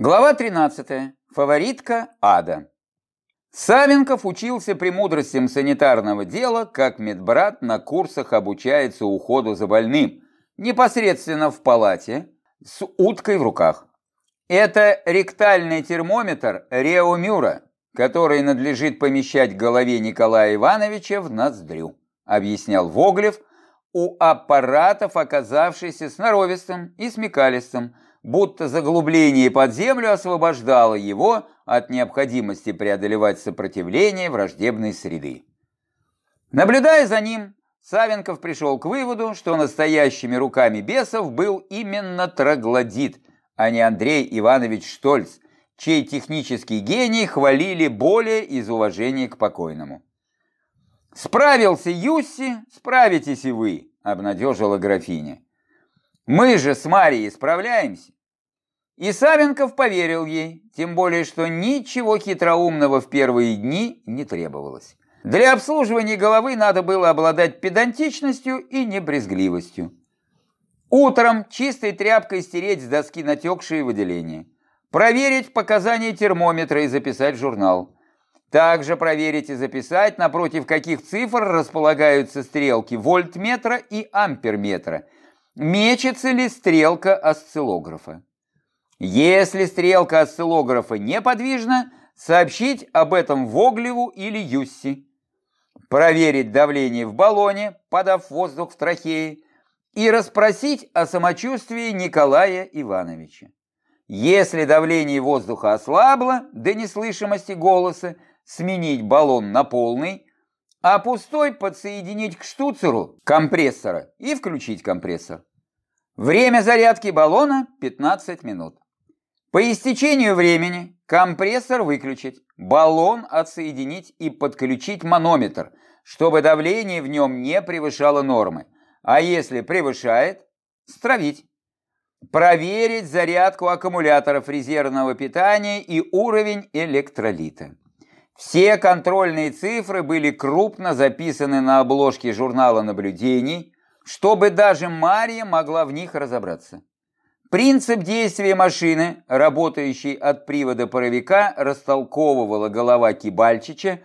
Глава 13. Фаворитка ада. Савенков учился премудростям санитарного дела, как медбрат на курсах обучается уходу за больным, непосредственно в палате, с уткой в руках. Это ректальный термометр Рео Мюра, который надлежит помещать голове Николая Ивановича в ноздрю, объяснял Воглев, у аппаратов, оказавшийся сноровистым и смекалистым, будто заглубление под землю освобождало его от необходимости преодолевать сопротивление враждебной среды. Наблюдая за ним, Савенков пришел к выводу, что настоящими руками бесов был именно троглодит, а не Андрей Иванович Штольц, чей технический гений хвалили более из уважения к покойному. «Справился Юсси, справитесь и вы», — обнадежила графиня. Мы же с Марией справляемся. И Савенков поверил ей, тем более, что ничего хитроумного в первые дни не требовалось. Для обслуживания головы надо было обладать педантичностью и небрезгливостью. Утром чистой тряпкой стереть с доски натекшие выделения. Проверить показания термометра и записать в журнал. Также проверить и записать, напротив каких цифр располагаются стрелки вольтметра и амперметра – мечется ли стрелка осциллографа. Если стрелка осциллографа неподвижна, сообщить об этом Воглеву или Юсси. Проверить давление в баллоне, подав воздух в трахее, и расспросить о самочувствии Николая Ивановича. Если давление воздуха ослабло до неслышимости голоса, сменить баллон на полный, а пустой подсоединить к штуцеру компрессора и включить компрессор. Время зарядки баллона 15 минут. По истечению времени компрессор выключить, баллон отсоединить и подключить манометр, чтобы давление в нем не превышало нормы, а если превышает, стравить. Проверить зарядку аккумуляторов резервного питания и уровень электролита. Все контрольные цифры были крупно записаны на обложке журнала наблюдений, чтобы даже Мария могла в них разобраться. Принцип действия машины, работающей от привода паровика, растолковывала голова Кибальчича,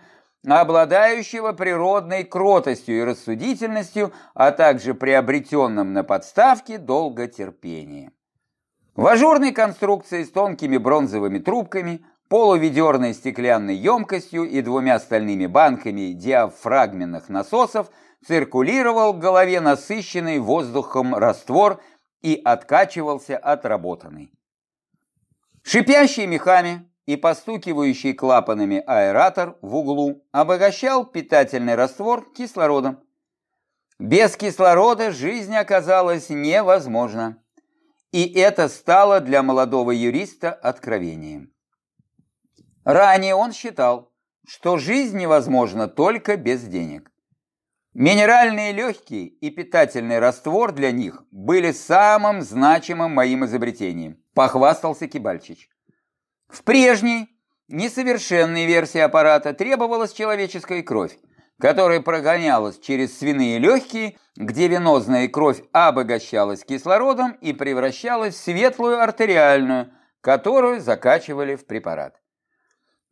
обладающего природной кротостью и рассудительностью, а также приобретенным на подставке долготерпением. В ажурной конструкции с тонкими бронзовыми трубками, полуведерной стеклянной емкостью и двумя стальными банками диафрагменных насосов – циркулировал в голове насыщенный воздухом раствор и откачивался отработанный. Шипящий мехами и постукивающий клапанами аэратор в углу обогащал питательный раствор кислородом. Без кислорода жизнь оказалась невозможна. И это стало для молодого юриста откровением. Ранее он считал, что жизнь невозможна только без денег. Минеральные легкие и питательный раствор для них были самым значимым моим изобретением, похвастался Кибальчич. В прежней, несовершенной версии аппарата требовалась человеческая кровь, которая прогонялась через свиные легкие, где венозная кровь обогащалась кислородом и превращалась в светлую артериальную, которую закачивали в препарат.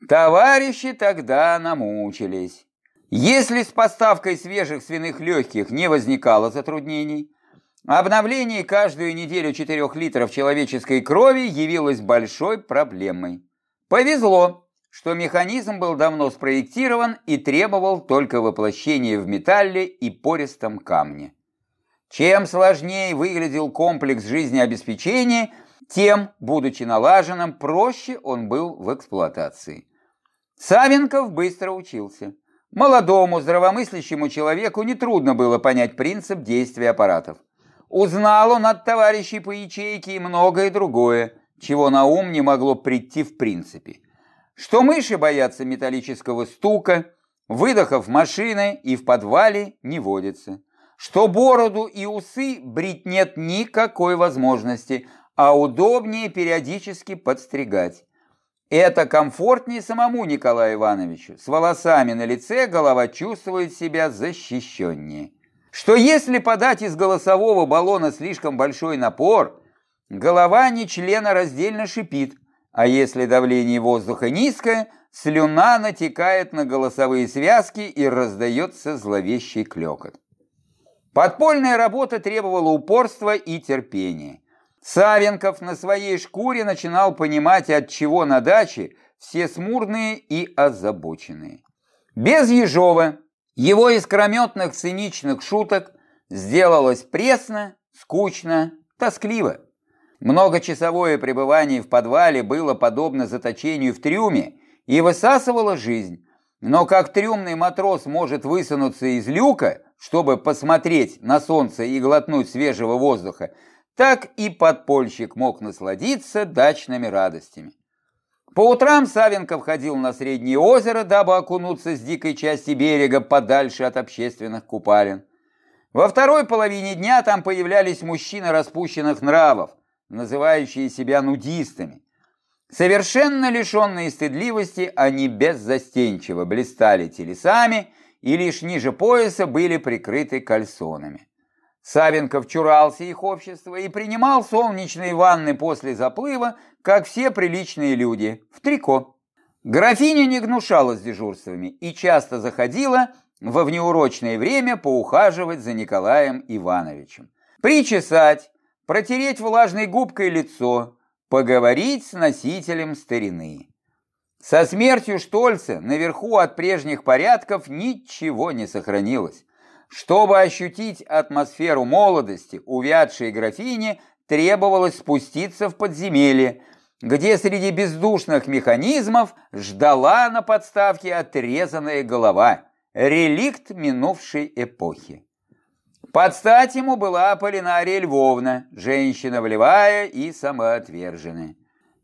Товарищи тогда намучились. Если с поставкой свежих свиных легких не возникало затруднений, обновление каждую неделю 4 литров человеческой крови явилось большой проблемой. Повезло, что механизм был давно спроектирован и требовал только воплощения в металле и пористом камне. Чем сложнее выглядел комплекс жизнеобеспечения, тем, будучи налаженным, проще он был в эксплуатации. Савенков быстро учился. Молодому, здравомыслящему человеку нетрудно было понять принцип действия аппаратов. Узнал он от товарищей по ячейке и многое другое, чего на ум не могло прийти в принципе. Что мыши боятся металлического стука, выдохов машины и в подвале не водится. Что бороду и усы брить нет никакой возможности, а удобнее периодически подстригать. Это комфортнее самому Николаю Ивановичу. С волосами на лице голова чувствует себя защищеннее. Что если подать из голосового баллона слишком большой напор, голова не члена раздельно шипит, а если давление воздуха низкое, слюна натекает на голосовые связки и раздается зловещий клекот. Подпольная работа требовала упорства и терпения. Савенков на своей шкуре начинал понимать, от чего на даче все смурные и озабоченные. Без Ежова, его искрометных циничных шуток сделалось пресно, скучно, тоскливо. Многочасовое пребывание в подвале было подобно заточению в трюме и высасывало жизнь. Но как трюмный матрос может высунуться из люка, чтобы посмотреть на солнце и глотнуть свежего воздуха, так и подпольщик мог насладиться дачными радостями. По утрам Савенков ходил на Среднее озеро, дабы окунуться с дикой части берега подальше от общественных купалин. Во второй половине дня там появлялись мужчины распущенных нравов, называющие себя нудистами. Совершенно лишенные стыдливости, они беззастенчиво блистали телесами и лишь ниже пояса были прикрыты кальсонами. Савенков чурался их общества и принимал солнечные ванны после заплыва, как все приличные люди, в трико. Графиня не гнушалась дежурствами и часто заходила во внеурочное время поухаживать за Николаем Ивановичем. Причесать, протереть влажной губкой лицо, поговорить с носителем старины. Со смертью Штольца наверху от прежних порядков ничего не сохранилось. Чтобы ощутить атмосферу молодости, увядшей графине требовалось спуститься в подземелье, где среди бездушных механизмов ждала на подставке отрезанная голова, реликт минувшей эпохи. Под стать ему была Полинария Львовна, женщина волевая и самоотверженная.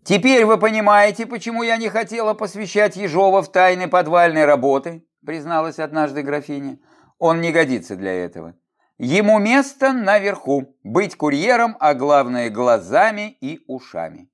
«Теперь вы понимаете, почему я не хотела посвящать Ежова в тайны подвальной работы?» призналась однажды графиня. «Он не годится для этого. Ему место наверху, быть курьером, а главное глазами и ушами».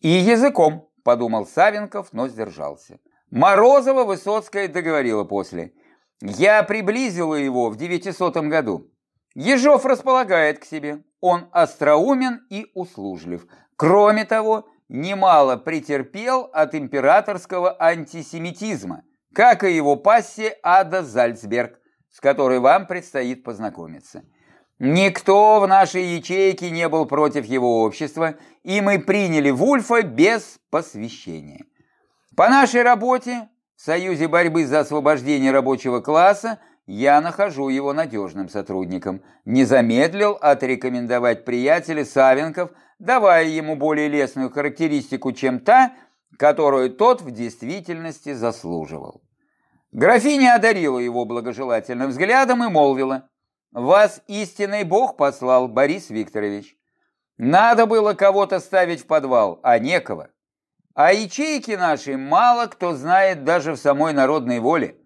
«И языком», — подумал Савенков, но сдержался. Морозова Высоцкая договорила после. «Я приблизила его в девятисотом году. Ежов располагает к себе, он остроумен и услужлив. Кроме того, немало претерпел от императорского антисемитизма, как и его пассия Ада Зальцберг, с которой вам предстоит познакомиться. Никто в нашей ячейке не был против его общества, и мы приняли Вульфа без посвящения. По нашей работе в Союзе борьбы за освобождение рабочего класса я нахожу его надежным сотрудником. Не замедлил отрекомендовать приятеля Савенков, давая ему более лестную характеристику, чем та, которую тот в действительности заслуживал. Графиня одарила его благожелательным взглядом и молвила, «Вас истинный Бог послал, Борис Викторович. Надо было кого-то ставить в подвал, а некого. А ячейки наши мало кто знает даже в самой народной воле.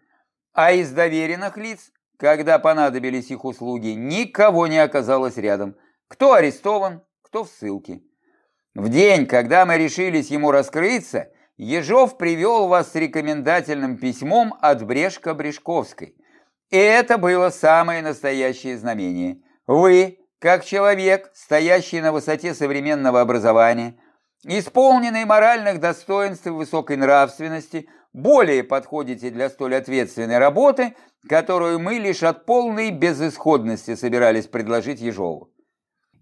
А из доверенных лиц, когда понадобились их услуги, никого не оказалось рядом. Кто арестован, кто в ссылке. В день, когда мы решились ему раскрыться, Ежов привел вас с рекомендательным письмом от Брешко-Брешковской. И это было самое настоящее знамение. Вы, как человек, стоящий на высоте современного образования, исполненный моральных достоинств и высокой нравственности, более подходите для столь ответственной работы, которую мы лишь от полной безысходности собирались предложить Ежову.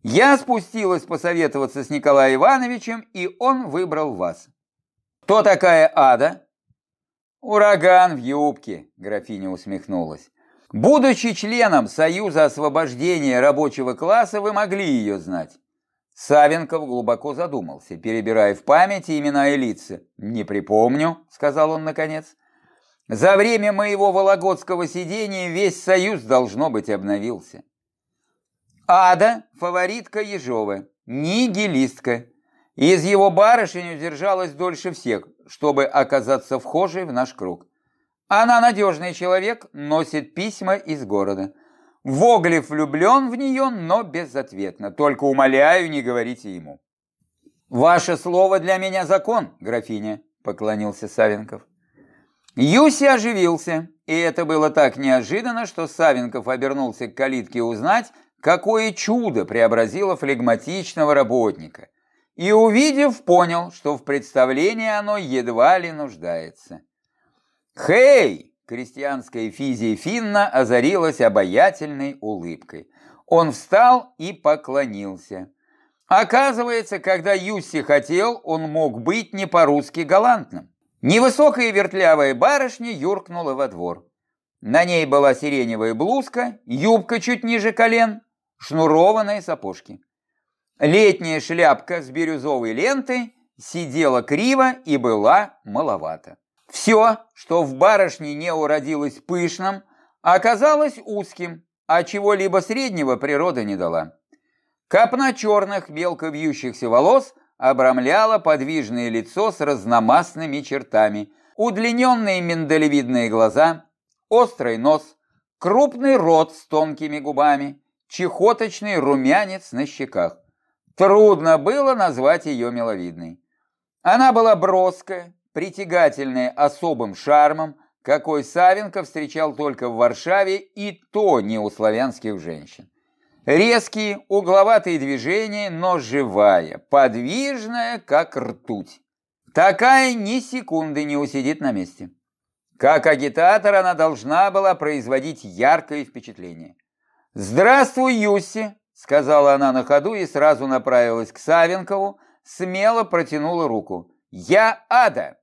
Я спустилась посоветоваться с Николаем Ивановичем, и он выбрал вас. Кто такая Ада? Ураган в юбке, графиня усмехнулась. Будучи членом Союза освобождения рабочего класса, вы могли ее знать. Савенков глубоко задумался, перебирая в памяти имена и лица. «Не припомню», — сказал он наконец. «За время моего вологодского сидения весь союз, должно быть, обновился». Ада — фаворитка Ежова, нигилистка. Из его барышень удержалась дольше всех, чтобы оказаться вхожей в наш круг. Она надежный человек, носит письма из города. Воглев влюблен в нее, но безответно. Только умоляю, не говорите ему. «Ваше слово для меня закон, графиня», — поклонился Савенков. Юси оживился, и это было так неожиданно, что Савенков обернулся к калитке узнать, какое чудо преобразило флегматичного работника. И, увидев, понял, что в представлении оно едва ли нуждается. «Хей!» – крестьянская физия Финна озарилась обаятельной улыбкой. Он встал и поклонился. Оказывается, когда Юсси хотел, он мог быть не по-русски галантным. Невысокая вертлявая барышня юркнула во двор. На ней была сиреневая блузка, юбка чуть ниже колен, шнурованные сапожки. Летняя шляпка с бирюзовой лентой сидела криво и была маловато. Все, что в барышне не уродилось пышным, оказалось узким, а чего-либо среднего природа не дала. Копна черных, мелко вьющихся волос обрамляла подвижное лицо с разномастными чертами, удлиненные миндалевидные глаза, острый нос, крупный рот с тонкими губами, чехоточный румянец на щеках. Трудно было назвать ее миловидной. Она была броская, притягательная особым шармом, какой Савенко встречал только в Варшаве и то не у славянских женщин. Резкие, угловатые движения, но живая, подвижная, как ртуть. Такая ни секунды не усидит на месте. Как агитатор она должна была производить яркое впечатление. «Здравствуй, Юсси!» — сказала она на ходу и сразу направилась к Савенкову, смело протянула руку. «Я Ада,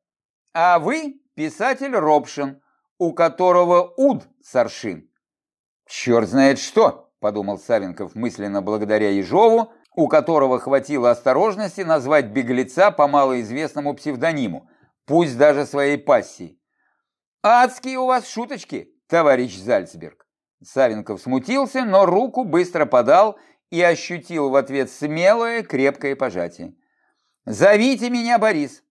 а вы писатель Робшин, у которого уд саршин». «Черт знает что!» – подумал Савенков мысленно благодаря Ежову, у которого хватило осторожности назвать беглеца по малоизвестному псевдониму, пусть даже своей пассии. «Адские у вас шуточки, товарищ Зальцберг!» Савенков смутился, но руку быстро подал и ощутил в ответ смелое крепкое пожатие. «Зовите меня Борис.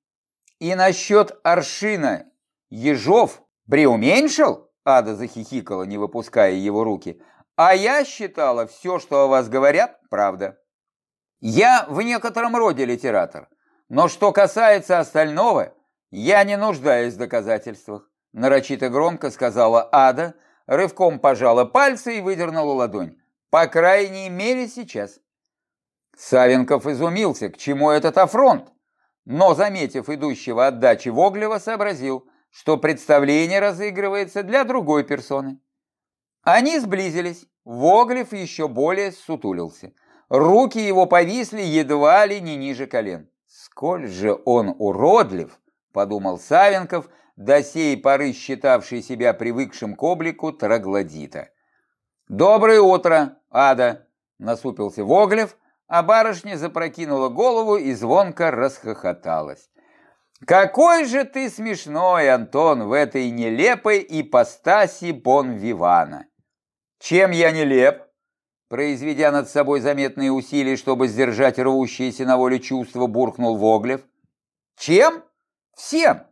И насчет аршина Ежов преуменьшил?» Ада захихикала, не выпуская его руки. А я считала, все, что о вас говорят, правда. Я в некотором роде литератор, но что касается остального, я не нуждаюсь в доказательствах. Нарочито громко сказала Ада, рывком пожала пальцы и выдернула ладонь. По крайней мере, сейчас. Савенков изумился, к чему этот афронт, но, заметив идущего от дачи Воглева, сообразил, что представление разыгрывается для другой персоны. Они сблизились. Воглев еще более сутулился. Руки его повисли едва ли не ниже колен. «Сколь же он уродлив!» – подумал Савенков, до сей поры считавший себя привыкшим к облику троглодита. «Доброе утро, Ада!» – насупился Воглев, а барышня запрокинула голову и звонко расхохоталась. «Какой же ты смешной, Антон, в этой нелепой ипостаси бон-вивана!» Чем я нелеп? Произведя над собой заметные усилия, чтобы сдержать рвущиеся на волю чувства, буркнул Воглев. Чем? Всем!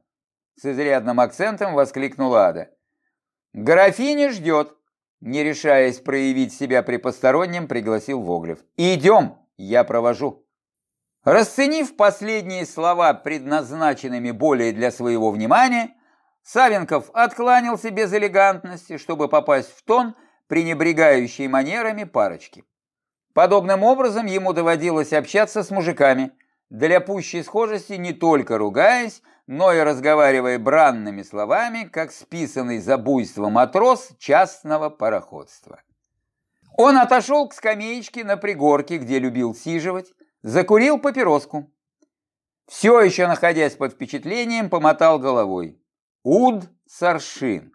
С изрядным акцентом воскликнула Ада. Графиня ждет. Не решаясь проявить себя при постороннем, пригласил Воглев. «Идем, я провожу». Расценив последние слова предназначенными более для своего внимания, Савенков откланялся без элегантности, чтобы попасть в тон пренебрегающей манерами парочки. Подобным образом ему доводилось общаться с мужиками, для пущей схожести не только ругаясь, но и разговаривая бранными словами, как списанный за буйство матрос частного пароходства. Он отошел к скамеечке на пригорке, где любил сиживать, закурил папироску. Все еще находясь под впечатлением, помотал головой. Уд Саршин.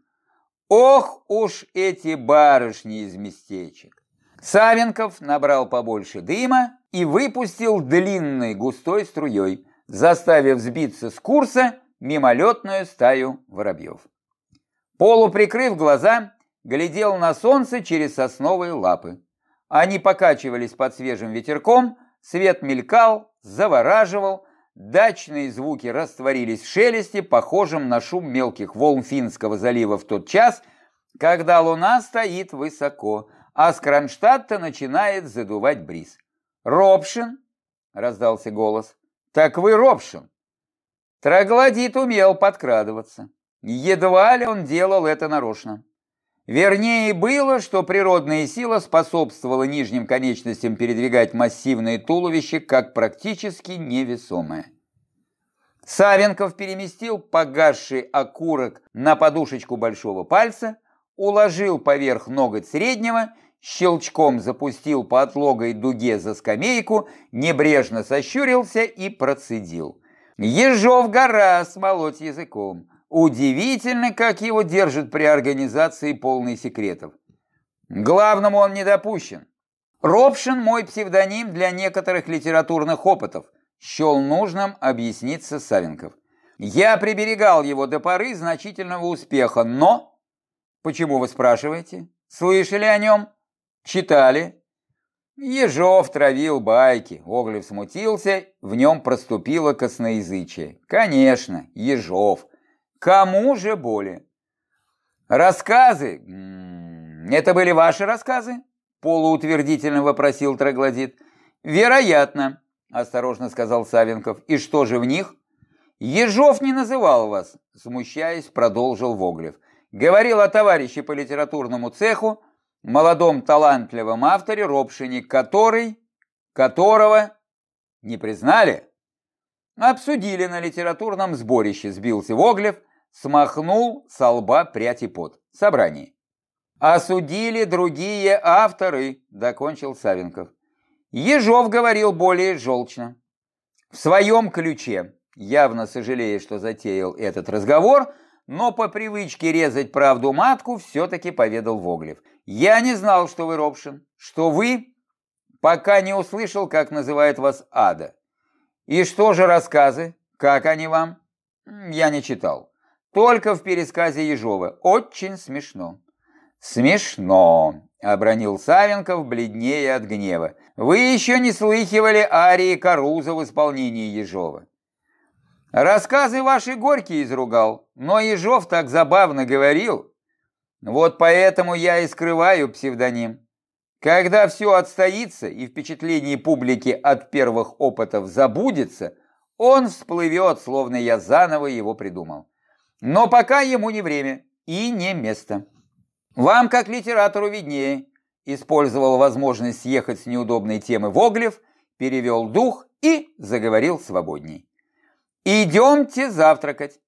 Ох уж эти барышни из местечек! Савенков набрал побольше дыма и выпустил длинной густой струей, заставив сбиться с курса мимолетную стаю воробьев. Полуприкрыв глаза, глядел на солнце через сосновые лапы. Они покачивались под свежим ветерком, свет мелькал, завораживал, Дачные звуки растворились в шелесте, похожем на шум мелких волн Финского залива в тот час, когда луна стоит высоко, а с Кронштадта начинает задувать бриз. «Робшин?» — раздался голос. «Так вы Робшин!» Троглодит умел подкрадываться. Едва ли он делал это нарочно. Вернее было, что природная сила способствовала нижним конечностям передвигать массивное туловище как практически невесомое. Савенков переместил погасший окурок на подушечку большого пальца, уложил поверх ноготь среднего, щелчком запустил по отлогой дуге за скамейку, небрежно сощурился и процедил. Ежов гора смолоть языком. Удивительно, как его держат при организации полной секретов. Главному он не допущен. Робшин – мой псевдоним для некоторых литературных опытов. Счел нужным объясниться Савенков. Я приберегал его до поры значительного успеха, но... Почему вы спрашиваете? Слышали о нем? Читали? Ежов травил байки. Оглев смутился, в нем проступило косноязычие. Конечно, Ежов. Кому же более? Рассказы? Это были ваши рассказы? Полуутвердительно вопросил Троглодит. Вероятно, осторожно сказал Савенков. И что же в них? Ежов не называл вас, смущаясь, продолжил Воглев. Говорил о товарище по литературному цеху, молодом талантливом авторе Робшине, который, которого не признали? Обсудили на литературном сборище, сбился Воглев, смахнул со лба прядь и пот. Собрание. Осудили другие авторы, докончил Савенков. Ежов говорил более желчно. В своем ключе, явно сожалея, что затеял этот разговор, но по привычке резать правду матку все-таки поведал Воглев. Я не знал, что вы Робшин, что вы, пока не услышал, как называет вас Ада. И что же рассказы? Как они вам? Я не читал. Только в пересказе Ежова. Очень смешно. Смешно, обронил Савенков, бледнее от гнева. Вы еще не слыхивали арии Каруза в исполнении Ежова. Рассказы ваши горькие изругал, но Ежов так забавно говорил. Вот поэтому я и скрываю псевдоним. Когда все отстоится и впечатление публики от первых опытов забудется, он всплывет, словно я заново его придумал. Но пока ему не время и не место. Вам, как литератору, виднее. Использовал возможность съехать с неудобной темы Воглев, перевел дух и заговорил свободней. «Идемте завтракать.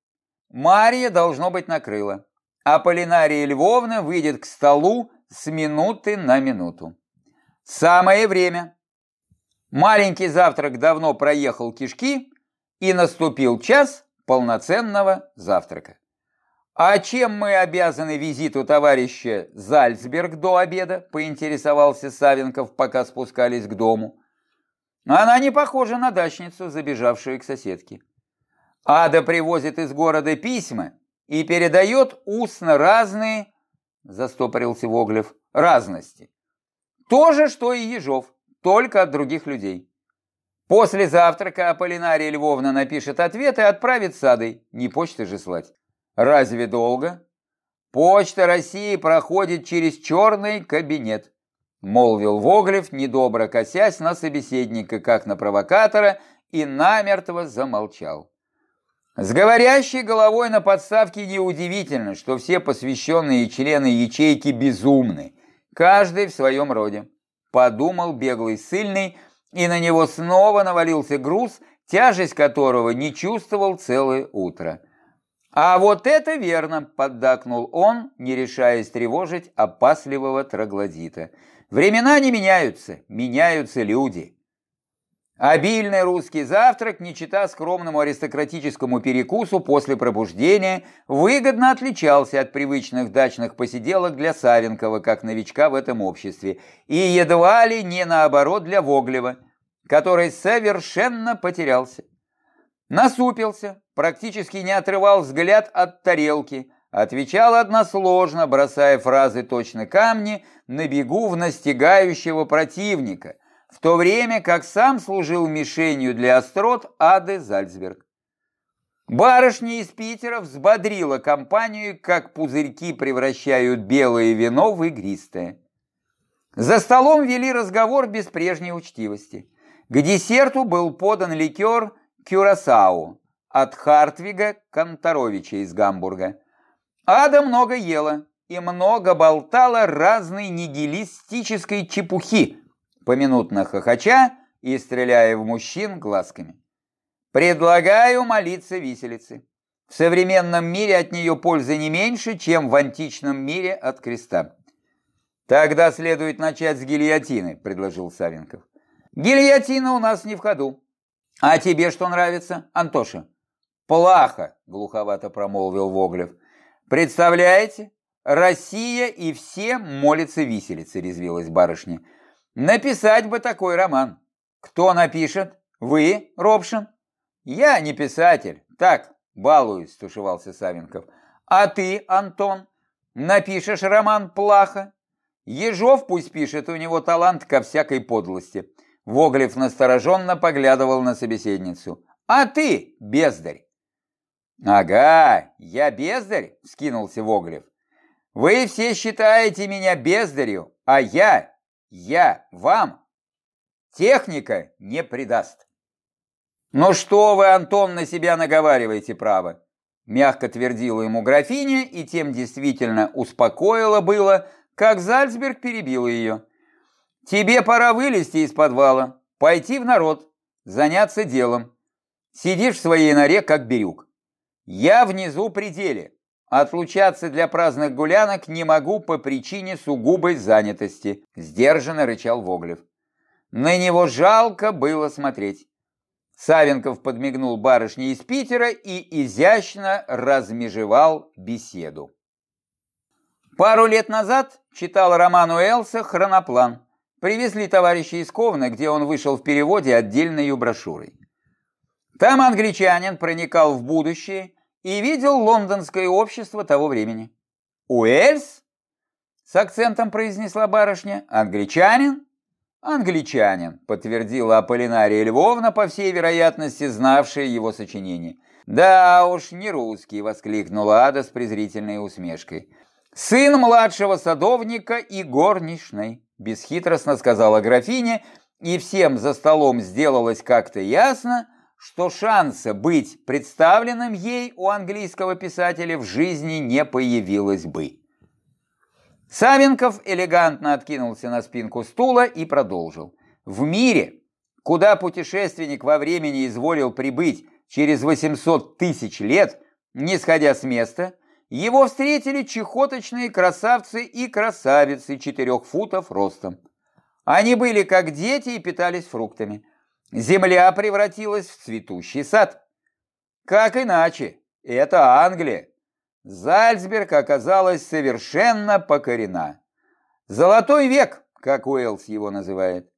Мария, должно быть, накрыла. А Полинария Львовна выйдет к столу с минуты на минуту. Самое время. Маленький завтрак давно проехал кишки, и наступил час полноценного завтрака. «А чем мы обязаны визиту товарища Зальцберг до обеда?» – поинтересовался Савенков, пока спускались к дому. Она не похожа на дачницу, забежавшую к соседке. Ада привозит из города письма и передает устно разные, застопорился Воглев, разности. То же, что и Ежов, только от других людей. После завтрака Аполлинария Львовна напишет ответ и отправит с Адой. Не почты же слать. Разве долго? Почта России проходит через черный кабинет, молвил Воглев, недобро косясь на собеседника, как на провокатора, и намертво замолчал. С говорящей головой на подставке неудивительно, что все посвященные члены ячейки безумны, каждый в своем роде. Подумал беглый сильный, и на него снова навалился груз, тяжесть которого не чувствовал целое утро. «А вот это верно!» – поддакнул он, не решаясь тревожить опасливого троглодита. «Времена не меняются, меняются люди». Обильный русский завтрак, не чита скромному аристократическому перекусу после пробуждения, выгодно отличался от привычных дачных посиделок для Савенкова, как новичка в этом обществе, и едва ли не наоборот для Воглева, который совершенно потерялся. Насупился, практически не отрывал взгляд от тарелки, отвечал односложно, бросая фразы точно камни на бегу в настигающего противника, в то время как сам служил мишенью для острот Ады Зальцберг. Барышня из Питера взбодрила компанию, как пузырьки превращают белое вино в игристое. За столом вели разговор без прежней учтивости. К десерту был подан ликер «Кюрасау» от Хартвига Конторовича из Гамбурга. Ада много ела и много болтала разной нигилистической чепухи, поминутно хохоча и стреляя в мужчин глазками. Предлагаю молиться виселице. В современном мире от нее пользы не меньше, чем в античном мире от креста. Тогда следует начать с гильотины, предложил Савенков. Гильотина у нас не в ходу. А тебе что нравится, Антоша? Плохо, глуховато промолвил Воглев. Представляете? Россия и все молятся виселице, резвилась барышня. Написать бы такой роман. Кто напишет? Вы, Робшин? Я не писатель. Так, балуюсь, стушевался Савенков. А ты, Антон, напишешь роман плохо? Ежов пусть пишет, у него талант ко всякой подлости. Воглев настороженно поглядывал на собеседницу. А ты, бездарь. Ага, я бездарь, скинулся Воглев. Вы все считаете меня бездарью, а я, я вам техника не предаст. «Ну что вы, Антон, на себя наговариваете, право?» Мягко твердила ему графиня, и тем действительно успокоила было, как Зальцберг перебил ее. «Тебе пора вылезти из подвала, пойти в народ, заняться делом. Сидишь в своей норе, как бирюк. Я внизу пределе. Отлучаться для праздных гулянок не могу по причине сугубой занятости», сдержанно рычал Воглев. На него жалко было смотреть. Савенков подмигнул барышне из Питера и изящно размежевал беседу. Пару лет назад читал роман Уэлса «Хроноплан». Привезли товарищи из Ковна, где он вышел в переводе отдельной брошюрой. Там англичанин проникал в будущее и видел лондонское общество того времени. «Уэльс?» – с акцентом произнесла барышня. «Англичанин?» «Англичанин», — подтвердила Аполлинария Львовна, по всей вероятности, знавшая его сочинение. «Да уж, не русский», — воскликнула Ада с презрительной усмешкой. «Сын младшего садовника и горничной», — бесхитростно сказала графиня, и всем за столом сделалось как-то ясно, что шанса быть представленным ей у английского писателя в жизни не появилось бы. Савенков элегантно откинулся на спинку стула и продолжил. В мире, куда путешественник во времени изволил прибыть через 800 тысяч лет, не сходя с места, его встретили чехоточные красавцы и красавицы четырех футов ростом. Они были как дети и питались фруктами. Земля превратилась в цветущий сад. Как иначе? Это Англия. Зальцберг оказалась совершенно покорена. «Золотой век», как Уэллс его называет.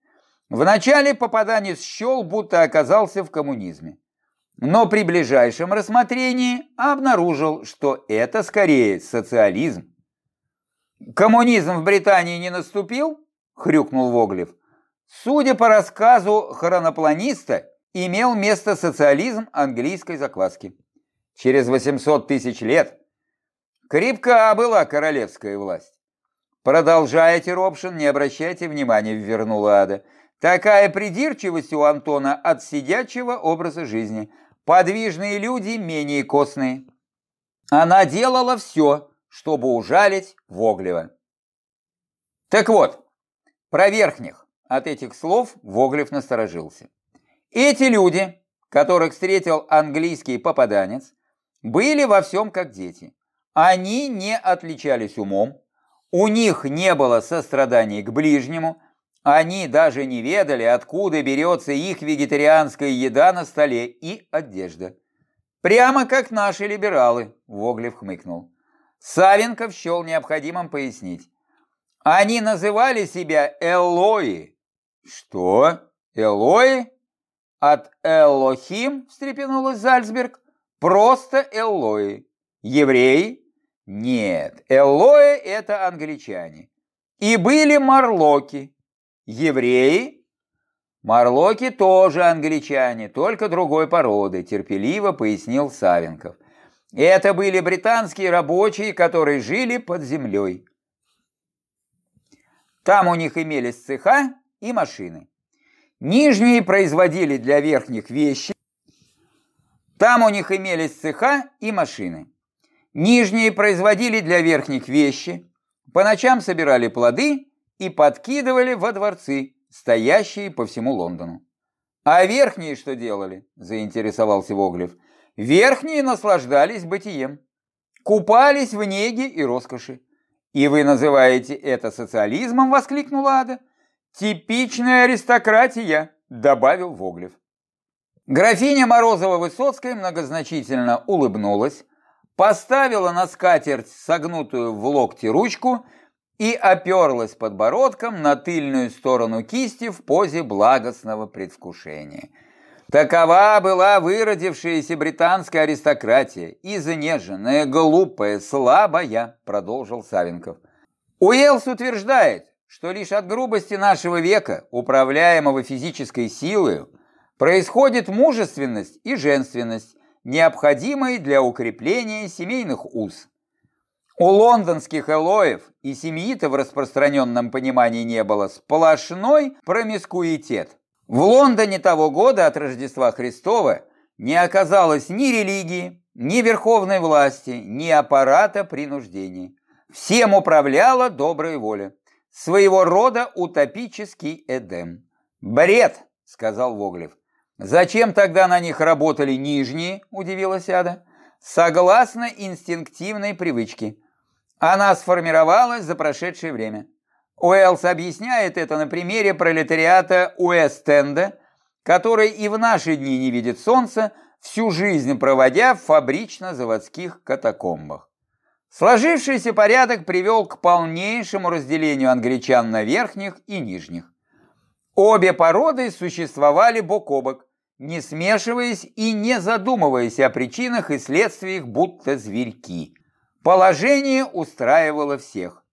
Вначале попаданец счел, будто оказался в коммунизме. Но при ближайшем рассмотрении обнаружил, что это скорее социализм. «Коммунизм в Британии не наступил?» — хрюкнул Воглев. Судя по рассказу хронопланиста, имел место социализм английской закваски. Через 800 тысяч лет Крепка была королевская власть. Продолжайте, Робшин, не обращайте внимания, вернула Ада. Такая придирчивость у Антона от сидячего образа жизни. Подвижные люди менее костные. Она делала все, чтобы ужалить Воглева. Так вот, про верхних. От этих слов Воглев насторожился. Эти люди, которых встретил английский попаданец, были во всем как дети. Они не отличались умом, у них не было сострадания к ближнему, они даже не ведали, откуда берется их вегетарианская еда на столе и одежда. Прямо как наши либералы, Воглев хмыкнул. Савенков счел необходимым пояснить. Они называли себя Эллои. Что? Эллои? От Элохим, встрепенулась Зальцберг. Просто Эллои. Евреи нет, Эллои – это англичане. И были марлоки. Евреи? Марлоки тоже англичане, только другой породы, терпеливо пояснил Савенков. Это были британские рабочие, которые жили под землей. Там у них имелись цеха и машины. Нижние производили для верхних вещи. Там у них имелись цеха и машины. Нижние производили для верхних вещи, по ночам собирали плоды и подкидывали во дворцы, стоящие по всему Лондону. А верхние что делали? Заинтересовался Воглев. Верхние наслаждались бытием, купались в неге и роскоши. И вы называете это социализмом, воскликнула Ада. Типичная аристократия, добавил Воглев. Графиня Морозова-Высоцкая многозначительно улыбнулась, поставила на скатерть согнутую в локте ручку и оперлась подбородком на тыльную сторону кисти в позе благостного предвкушения. Такова была выродившаяся британская аристократия, изнеженная, глупая, слабая, продолжил Савенков. Уэллс утверждает, что лишь от грубости нашего века, управляемого физической силой, происходит мужественность и женственность, необходимые для укрепления семейных уз. У лондонских элоев и семьи-то в распространенном понимании не было сплошной промискуитет. В Лондоне того года от Рождества Христова не оказалось ни религии, ни верховной власти, ни аппарата принуждения. Всем управляла добрая воля. Своего рода утопический Эдем. «Бред!» — сказал Воглев. «Зачем тогда на них работали нижние?» – удивилась Ада. «Согласно инстинктивной привычке. Она сформировалась за прошедшее время. Уэллс объясняет это на примере пролетариата Уэст-Энда, который и в наши дни не видит солнца, всю жизнь проводя в фабрично-заводских катакомбах. Сложившийся порядок привел к полнейшему разделению англичан на верхних и нижних. Обе породы существовали бок о бок, не смешиваясь и не задумываясь о причинах и следствиях, будто зверьки. Положение устраивало всех.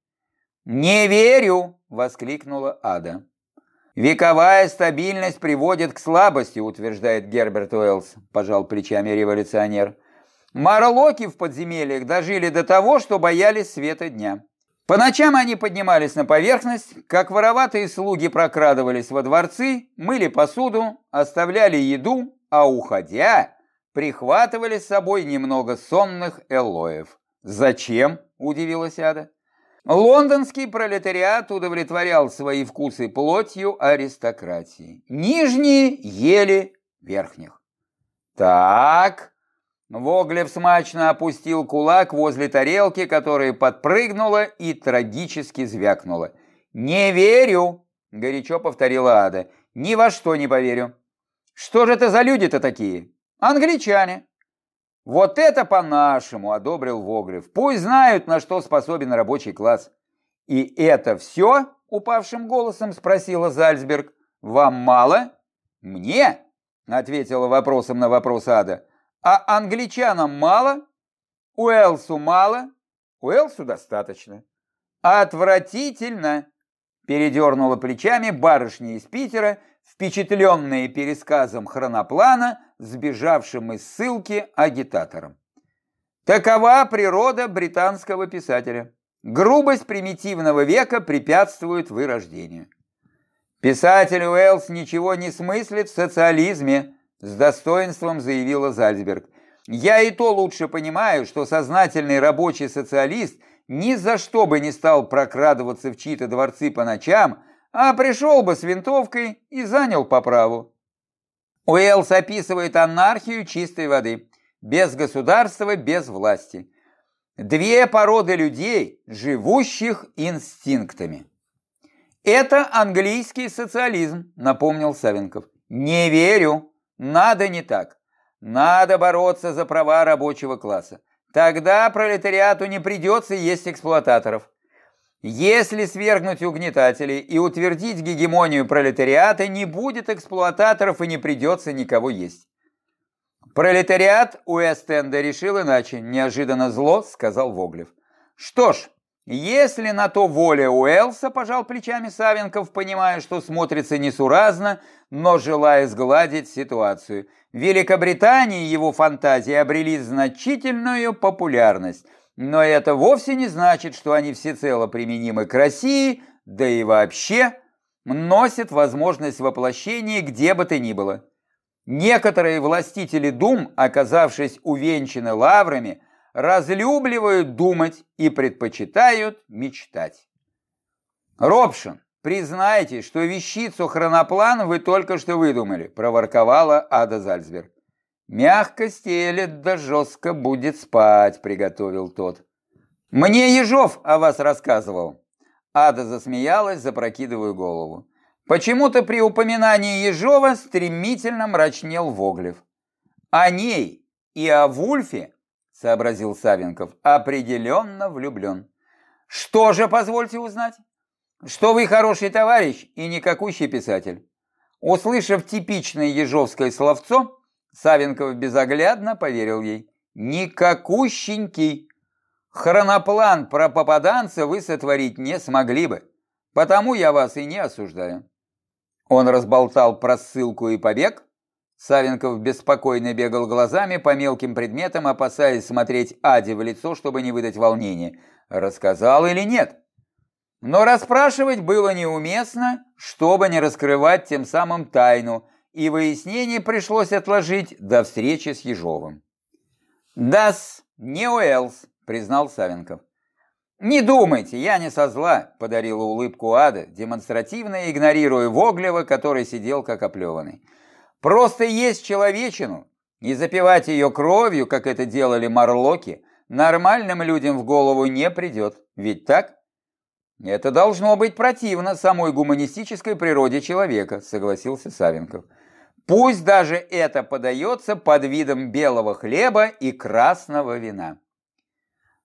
«Не верю!» – воскликнула Ада. «Вековая стабильность приводит к слабости», – утверждает Герберт Уэллс, – пожал плечами революционер. «Марлоки в подземельях дожили до того, что боялись света дня. По ночам они поднимались на поверхность, как вороватые слуги прокрадывались во дворцы, мыли посуду, оставляли еду, а уходя, прихватывали с собой немного сонных элоев. «Зачем?» – удивилась Ада. Лондонский пролетариат удовлетворял свои вкусы плотью аристократии. Нижние ели верхних. «Так», Воглев смачно опустил кулак возле тарелки, которая подпрыгнула и трагически звякнула. «Не верю!» – горячо повторила Ада. «Ни во что не поверю!» «Что же это за люди-то такие?» «Англичане!» «Вот это по-нашему!» – одобрил Воглев. «Пусть знают, на что способен рабочий класс!» «И это все?» – упавшим голосом спросила Зальцберг. «Вам мало?» «Мне?» – ответила вопросом на вопрос Ада. А англичанам мало, Уэлсу мало, Уэлсу достаточно. Отвратительно, передернула плечами барышня из Питера, впечатленная пересказом хроноплана, сбежавшим из ссылки агитатором. Такова природа британского писателя. Грубость примитивного века препятствует вырождению. Писатель Уэллс ничего не смыслит в социализме, с достоинством заявила Зальцберг. Я и то лучше понимаю, что сознательный рабочий социалист ни за что бы не стал прокрадываться в чьи-то дворцы по ночам, а пришел бы с винтовкой и занял по праву. Уэллс описывает анархию чистой воды, без государства, без власти. Две породы людей, живущих инстинктами. Это английский социализм, напомнил Савенков. Не верю, надо не так. Надо бороться за права рабочего класса. Тогда пролетариату не придется есть эксплуататоров. Если свергнуть угнетателей и утвердить гегемонию пролетариата, не будет эксплуататоров и не придется никого есть. Пролетариат у Эстенда решил иначе, неожиданно зло, сказал Воглев. Что ж, если на то воля Уэлса, пожал плечами Савенков, понимая, что смотрится несуразно, но желая сгладить ситуацию. В Великобритании его фантазии обрели значительную популярность, но это вовсе не значит, что они всецело применимы к России, да и вообще носят возможность воплощения где бы то ни было. Некоторые властители дум, оказавшись увенчаны лаврами, разлюбливают думать и предпочитают мечтать. Робшин, признайте, что вещицу хроноплан вы только что выдумали, проворковала Ада Зальцберг. Мягко стелет, да жестко будет спать, приготовил тот. Мне Ежов о вас рассказывал. Ада засмеялась, запрокидывая голову. Почему-то при упоминании Ежова стремительно мрачнел Воглев. О ней и о Вульфе, сообразил Савенков, определенно влюблен. Что же, позвольте узнать? Что вы хороший товарищ и никакущий писатель. Услышав типичное ежовское словцо, Савенков безоглядно поверил ей. Никакущенький. Хроноплан про попаданца вы сотворить не смогли бы, потому я вас и не осуждаю. Он разболтал про ссылку и побег. Савенков беспокойно бегал глазами по мелким предметам, опасаясь смотреть Аде в лицо, чтобы не выдать волнения. Рассказал или нет? Но расспрашивать было неуместно, чтобы не раскрывать тем самым тайну, и выяснение пришлось отложить до встречи с Ежовым. «Das не Уэллс», — признал Савенков. «Не думайте, я не со зла», — подарила улыбку Ада, демонстративно игнорируя Воглева, который сидел как оплеванный. «Просто есть человечину, и запивать ее кровью, как это делали марлоки, нормальным людям в голову не придет, ведь так?» «Это должно быть противно самой гуманистической природе человека», — согласился Савенков. «Пусть даже это подается под видом белого хлеба и красного вина».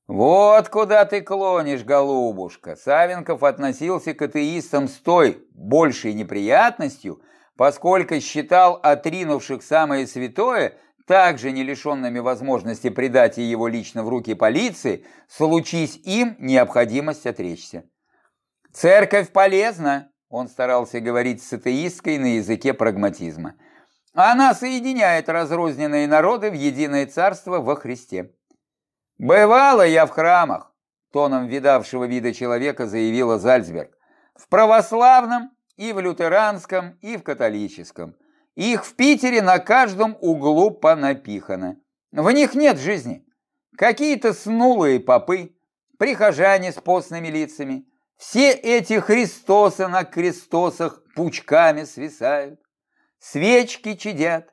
«Вот куда ты клонишь, голубушка!» Савенков относился к атеистам с той большей неприятностью, поскольку считал отринувших самое святое также не лишенными возможности предать его лично в руки полиции, случись им необходимость отречься. «Церковь полезна», — он старался говорить с атеисткой на языке прагматизма. «Она соединяет разрозненные народы в единое царство во Христе». «Бывало я в храмах», — тоном видавшего вида человека заявила Зальцберг. «В православном и в лютеранском, и в католическом. Их в Питере на каждом углу понапихано. В них нет жизни. Какие-то снулые попы, прихожане с постными лицами. Все эти Христосы на крестосах пучками свисают. Свечки чадят.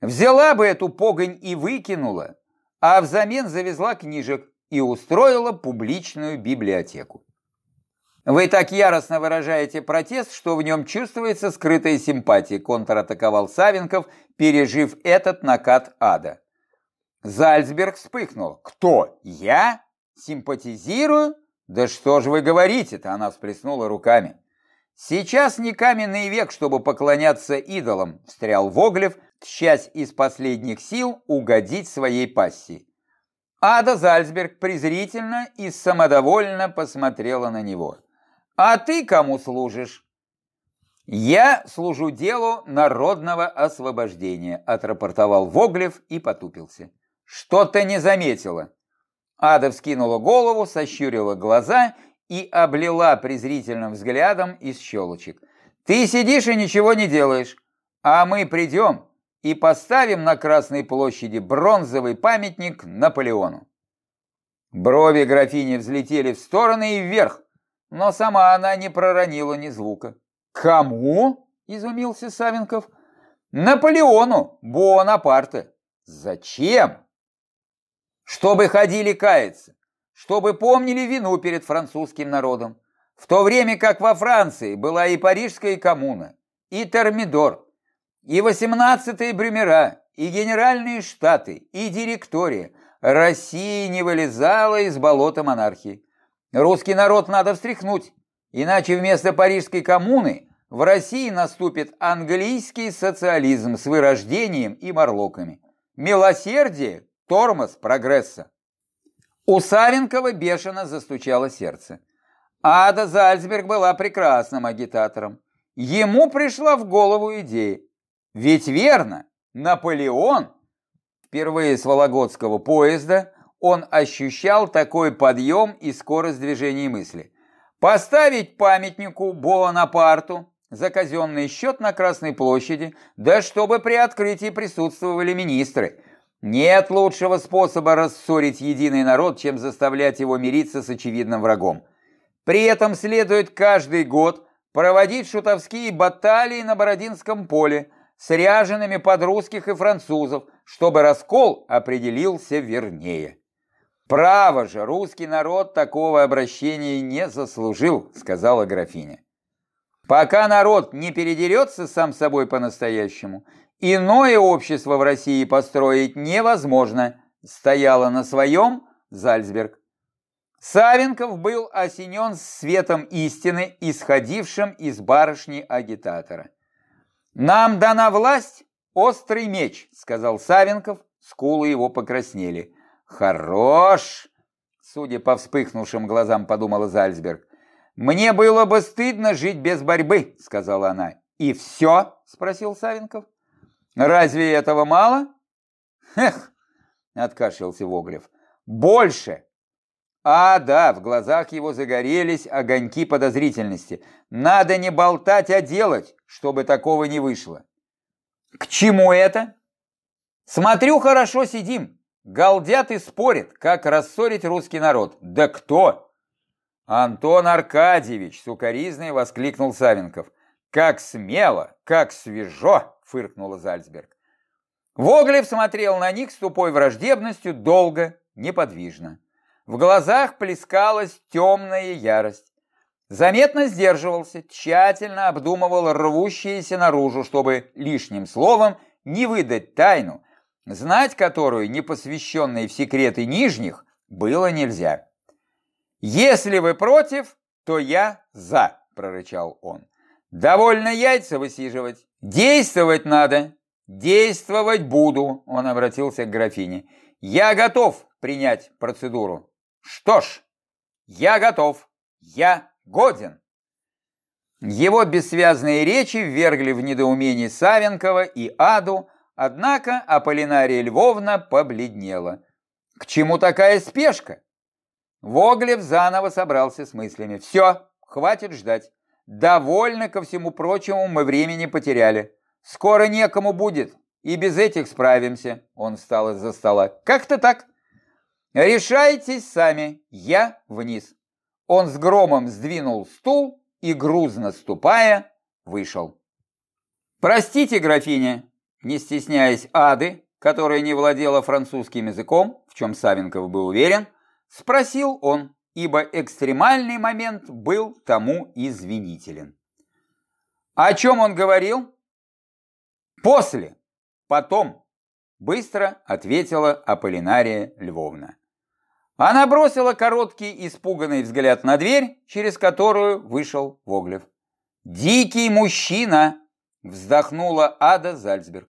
Взяла бы эту погонь и выкинула, а взамен завезла книжек и устроила публичную библиотеку. Вы так яростно выражаете протест, что в нем чувствуется скрытая симпатия, контратаковал Савенков, пережив этот накат ада. Зальцберг вспыхнул. Кто? Я? Симпатизирую? Да что же вы говорите-то? Она всплеснула руками. Сейчас не каменный век, чтобы поклоняться идолам, встрял Воглев, тщась из последних сил угодить своей пассии. Ада Зальцберг презрительно и самодовольно посмотрела на него. «А ты кому служишь?» «Я служу делу народного освобождения», – отрапортовал Воглев и потупился. «Что-то не заметила». Ада вскинула голову, сощурила глаза и облила презрительным взглядом из щелочек. «Ты сидишь и ничего не делаешь, а мы придем и поставим на Красной площади бронзовый памятник Наполеону. Брови графини взлетели в стороны и вверх, но сама она не проронила ни звука. «Кому?» – изумился Савенков. «Наполеону Буонапарте». «Зачем?» «Чтобы ходили каяться, чтобы помнили вину перед французским народом, в то время как во Франции была и Парижская коммуна, и Термидор, и 18-е Брюмера, и Генеральные Штаты, и директория. Россия не вылезала из болота монархии. Русский народ надо встряхнуть, иначе вместо Парижской коммуны в России наступит английский социализм с вырождением и морлоками. Милосердие – тормоз прогресса. У Савенкова бешено застучало сердце. Ада Зальцберг была прекрасным агитатором. Ему пришла в голову идея ведь верно, Наполеон, впервые с Вологодского поезда, он ощущал такой подъем и скорость движения мысли. Поставить памятнику Буонапарту за казенный счет на Красной площади, да чтобы при открытии присутствовали министры. Нет лучшего способа рассорить единый народ, чем заставлять его мириться с очевидным врагом. При этом следует каждый год проводить шутовские баталии на Бородинском поле с ряжеными под русских и французов, чтобы раскол определился вернее. «Право же, русский народ такого обращения не заслужил», — сказала графиня. «Пока народ не передерется сам собой по-настоящему, иное общество в России построить невозможно», — стояла на своем Зальцберг. Савенков был осенен светом истины, исходившим из барышни агитатора. «Нам дана власть, острый меч», — сказал Савенков, скулы его покраснели. «Хорош!» — судя по вспыхнувшим глазам, подумала Зальцберг. «Мне было бы стыдно жить без борьбы», — сказала она. «И все?» — спросил Савенков. «Разве этого мало?» «Эх!» — откашлялся Воглев. «Больше!» А, да, в глазах его загорелись огоньки подозрительности. Надо не болтать, а делать, чтобы такого не вышло. К чему это? Смотрю, хорошо сидим. Галдят и спорят, как рассорить русский народ. Да кто? Антон Аркадьевич, сукоризный воскликнул Савенков. Как смело, как свежо, фыркнула Зальцберг. Воглев смотрел на них с тупой враждебностью долго, неподвижно. В глазах плескалась темная ярость. Заметно сдерживался, тщательно обдумывал рвущиеся наружу, чтобы лишним словом не выдать тайну, знать которую непосвященной в секреты нижних было нельзя. «Если вы против, то я за», – прорычал он. «Довольно яйца высиживать. Действовать надо. Действовать буду», – он обратился к графине. «Я готов принять процедуру». «Что ж, я готов. Я годен». Его бессвязные речи ввергли в недоумение Савенкова и Аду, Однако Аполлинария Львовна побледнела. К чему такая спешка? Воглев заново собрался с мыслями. Все, хватит ждать. Довольно ко всему прочему мы времени потеряли. Скоро некому будет, и без этих справимся. Он встал из-за стола. Как-то так. Решайтесь сами, я вниз. Он с громом сдвинул стул и, грузно ступая, вышел. «Простите, графиня, не стесняясь ады, которая не владела французским языком, в чем Савенков был уверен, спросил он, ибо экстремальный момент был тому извинителен. О чем он говорил? После, потом, быстро ответила Аполлинария Львовна. Она бросила короткий испуганный взгляд на дверь, через которую вышел Воглев. «Дикий мужчина!» Вздохнула Ада Зальцберг.